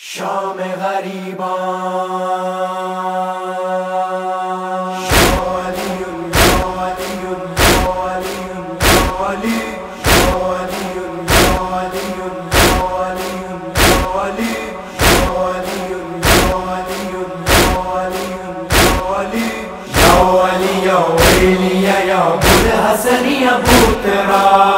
شام حسنیا بوترا حسنیا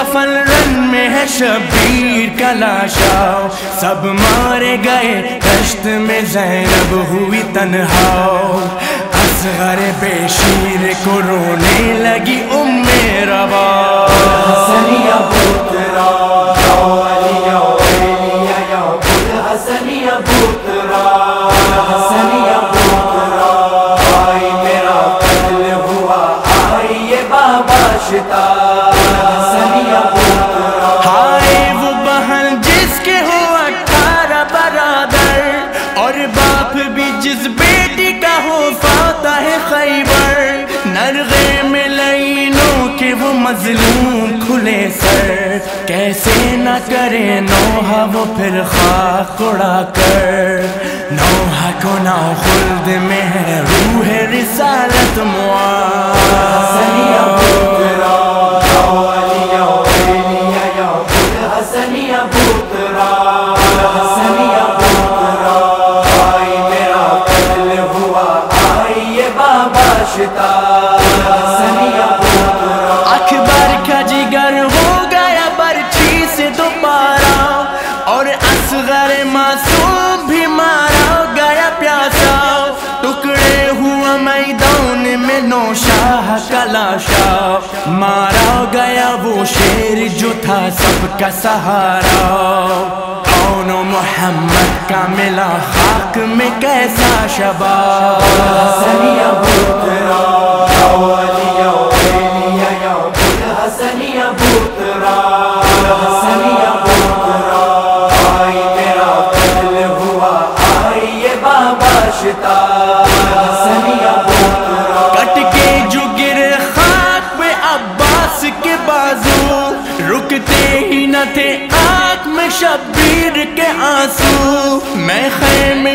کفن رن میں ہے شبیر کا لاشا سب مارے گئے کشت میں زینب ہوئی تنہا اصغر بے شیر کو رونے لگی ام روا۔ حسنیا بوترا یا ویلیا حسنیا بوترا حسنیا ہوا بابا شتا۔ اور باپ بھی جس بیٹی کا ہو فاتح خیبر، نرغے میں لینوں کے وہ مظلوم کھلے سر۔ کیسے نہ کرے نوحہ وہ پھر خاک اڑا کر۔ نوحہ کو نہ خلد میں ہے روح رسالت حسنیا معاذ کا مارا گیا وہ شیر جو تھا سب کا سہارا۔ کون محمد کا ملا خاک میں کیسا شباب۔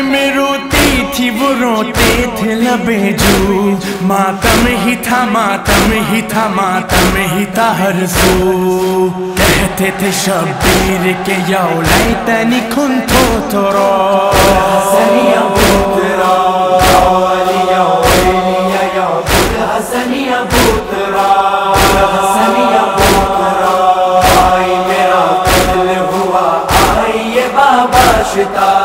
میں روتی تھی، وہ روتے تھے لبے جو ماتم ہی تھا، ماتم ہی تھا، ماتم ہی تھا ہر سو کہتے تھے شبیر کے یاؤ لیتنی کن تو تو رو حسنیا بوترا یا ویلیا یا آئی میرا قتل ہوا آئی یہ بابا شتا۔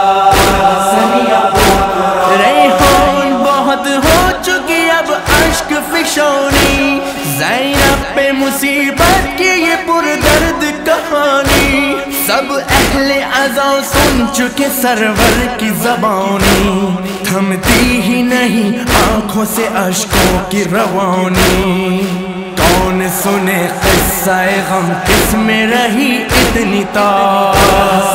شونی زینب پہ مصیبت کی یہ پر درد کہانی۔ سب اہل ازاں سن چکے سرور کی زبانی۔ تھمتی ہی نہیں آنکھوں سے اشکوں کی روانی۔ کون سنے قصہ غم، کس میں رہی اتنی تار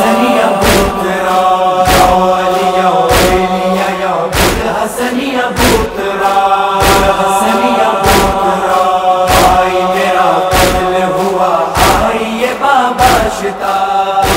فرشتہ